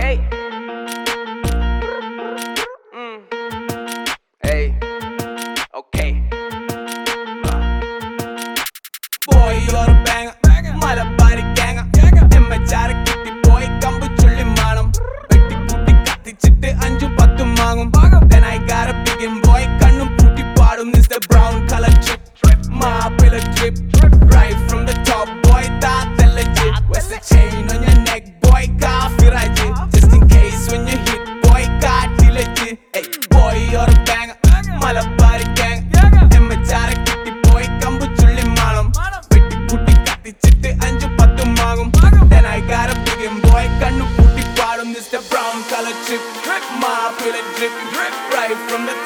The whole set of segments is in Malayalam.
Okay.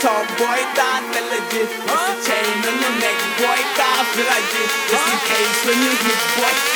Tall boy, thought that legit. It's the chain on your neck, boy, thought feel like this. It's the case when you hit, boy.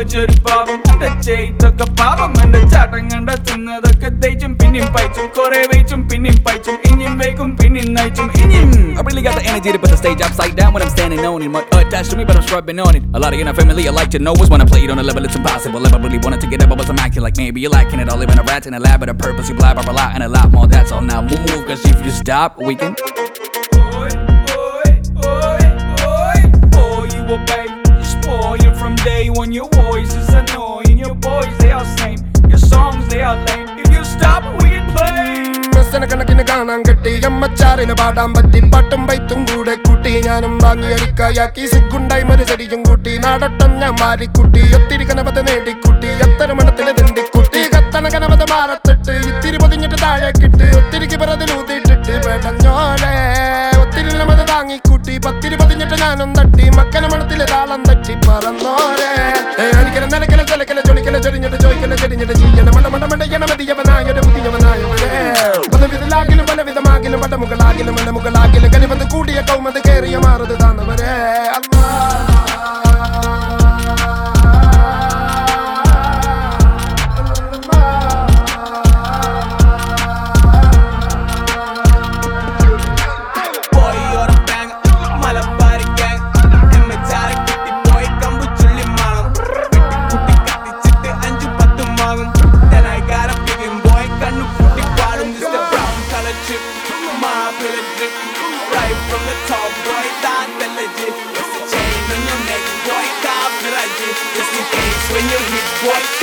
ഓച്ചൊരു പാപം എന്റെ ചെയ്തൊക്കെ പാപം എന്റെ ചാട്ടം കണ്ട തിന്നതൊക്കെ തേച്ചും പിന്നെയും പയച്ചും കൊറേ വെച്ചും പിന്നെയും പയച്ചും ഇനിയും വയ്ക്കും പിന്നെയും നയിച്ചും ഇനിയും I really got the energy to put the stage upside down when I'm standing on it. Mud attached to me, but I'm scrubbing on it. A lot of you not familiar, I like to know is when I play it on a level it's impossible. If I really wanted to get up, I was acting like maybe you're lacking it. I live in a rat in a lab, but a purpose you blabber a lot and a lot more. That's all now move, cause if you stop, we can. കിട്ടി അമ്മച്ചാറിന് പാടാൻ പറ്റി. പാട്ടും പൈത്തും കൂടെ കൂട്ടി ഞാനും വാങ്ങി അരിക്കായാക്കി. സിഗുണ്ടായി മരുചടിയും കൂട്ടി. നാടട്ടം ഞാൻ മാറിക്കുട്ടി. ഒത്തിരി കനപത നേടിക്കുട്ടി. എത്ര മണത്തിലെ തിണ്ടിക്കുട്ടി. കത്തണ കനപത മാറത്തിട്ട്. ഇത്തിരി പൊതിഞ്ഞിട്ട് താഴെ താഴേക്കിട്ട് ഒത്തിരിക്ക് പിറതിലൂതിയിട്ടിട്ട് പെടഞ്ഞോലെ ഒത്തിരി നമത് താങ്ങിക്കൂട്ടി. പത്തിരി പതിഞ്ഞിട്ട് ഞാനും തട്ടി. മക്കന മണത്തിലെ താളം തട്ടി. പറന്നോരെ പലവിധമാകിലും പടമുകളാകിലും മുകളാകിലും കനിവന്ന് കൂടിയ കൗമത് കേറിയ മാറുത് താന്നവരെ. Thank you പൂട്ടി. my ability. Right from the top, boy, that the chain on your neck, boy, that boy.